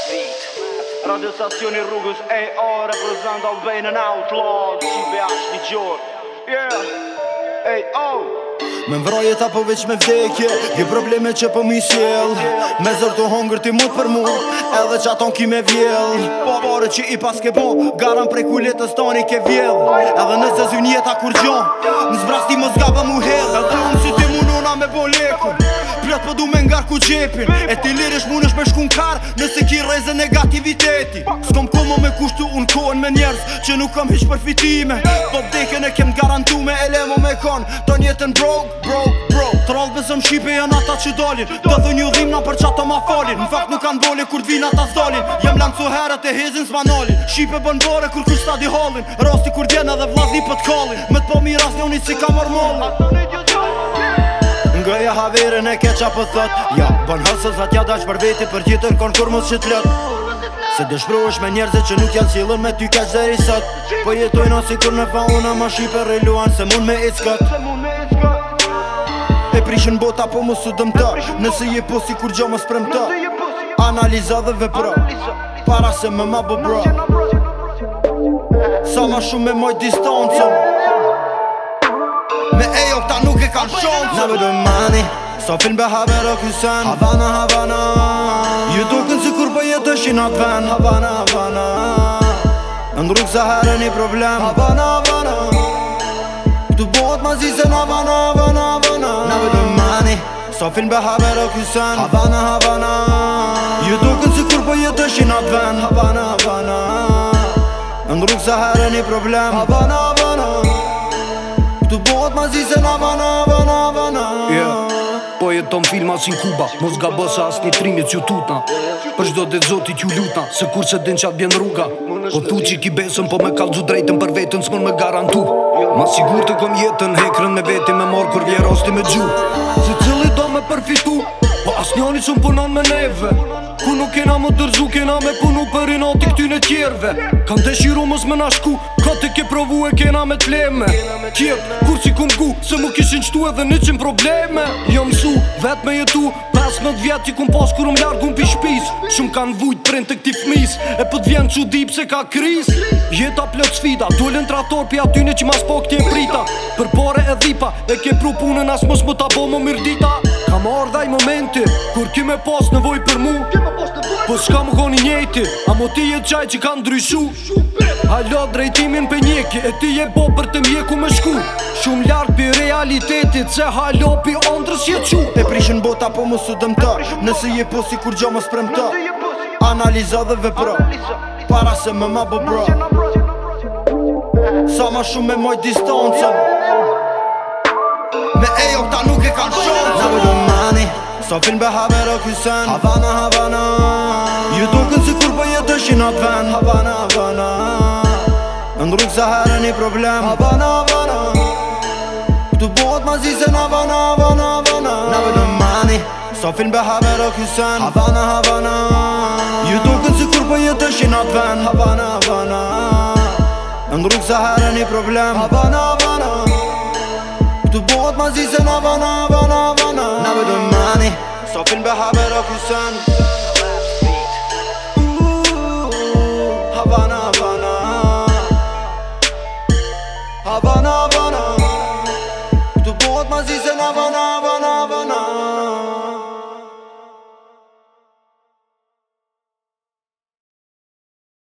Street Radio stacioni rrugës AO Reprezent Albanian Outlaw GBH një gjor Yeah AO oh. Me mvrajet apo veç me vdekje Gje probleme që po mi sjell Me zër të hongër ti mut për mu Edhe që aton ki me vjell Po varë që i pas ke bo Garan prej të tani ke vjell Edhe nëse zynjeta kur gjon Në zbrasti më zgaba mu hell Edhe unë si ti mununa me bo leku gjërat po du me ngar ku E ti lirish mund është me shkun kar Nëse ki reze negativiteti S'kom komo me kushtu unë kohen me njerës Që nuk kam hiqë përfitime Po vdekin e kem garantu me elemo me kon Ton njetën broke, broke, broke Trollt me shqipe janë ata që dolin Të dhe një dhimna për që ato ma falin Në fakt nuk kanë voli kur t'vina ata s'dolin Jem lanë cu herët e hezin s'ma nolin Shqipe bën bore kur kur di hollin Rosti kur djena dhe vlazni pët kallin Me t'po mirasni unë si ka mormollin Ngoja haverën e keqa po thot Ja, bon hasë atja ja dash për veti për gjithën kon kur mos që t'lët Se dëshpro është me njerëze që nuk janë cilën me ty kaqë dhe sot Po jetojnë në si kur në fa unë ama shi luan se mund me i skot E prishën bota po mos u dëmta Nëse je po si kur gjo mos premta Analiza dhe vepra Para se me ma bëbra Sa ma shumë me moj distancën Me bu jo, anë nuk e kanë і Mojj positivo së Leftie&H женse ponTherewhal Nextastic Tito Merkezre è che per Alvol, athletes nome e d'Almonso, системirmit ar drak, wolists, altri AB emotionsne.ore, Dear kid, are we crazy Gravito night DJ Dzekter bowsaterie, boyfort BI 38 ally orally do you like Avaniare? Sa vide el migtype avanaJ ustedes y a la unterstüta llengu turnedOna mu uacht o-Verna imi Profile ha Habani Habana Habana Abana вдuk faction ter një shume ainda has. A nunca polar göte një problem Havana, tôой, mazi se na vana vana vana yeah. Po jeton filma si Kuba Mos ga bësa as një trimit që tutna Për shdo dhe zoti që lutna Se kur se din qatë bjen rruga O po tu që ki besën po me kalzu drejten për vetën Së më garantu Ma sigur të kom jetën hekrën me veti Me morë kur vjerosti me gju Se cili do me përfitu As njani që më punan me neve Ku nuk kena më dërzu, kena me punu për i këtyne tjerve Kanë të shiru mës më nashku, ka të ke provu e kena me t'leme Kjetë, kur si ku mgu, se më kishin qtu edhe një qënë probleme Jo mësu, vet me jetu, pas më t'vjeti ku m'pas kur më ljargu shpis Shumë kanë vujt prind të këti fmis, e pët po vjen që dip se ka kris Jeta plët sfida, dullin trator p'i atyne që mas po këtje e prita Për pare e dhipa, e ke pru punën as mës më t'abo më mirdita më ardhaj momenti Kur ki me pas nevoj për mu Po s'ka më koni njejti A mo ti e qaj që kanë dryshu Halo drejtimin për njeki E ti e bo për të mjeku me shku Shumë lartë për realitetit Se halo për andrës je qu E prishin bota po më sudëm ta Nëse je po si kur gjo më sprem ta po Analiza dhe vepra Para se më ma bë Sa ma shumë me moj distancën Sa film be haver o kysen Havana, Havana Ju duken si kur po jetë është i Havana, Havana Në në rrugë se herë problem Havana, Havana Këtu bëhët ma zi Havana, Havana, Havana Na vë mani Sa film be haver o kysen Havana, Havana Ju duken si kur po jetë është i Havana, Havana Në në rrugë se herë problem Havana, Havana تو بغد من زیزه نوانا وانا وانا نبود منی صافین به همه را کوسن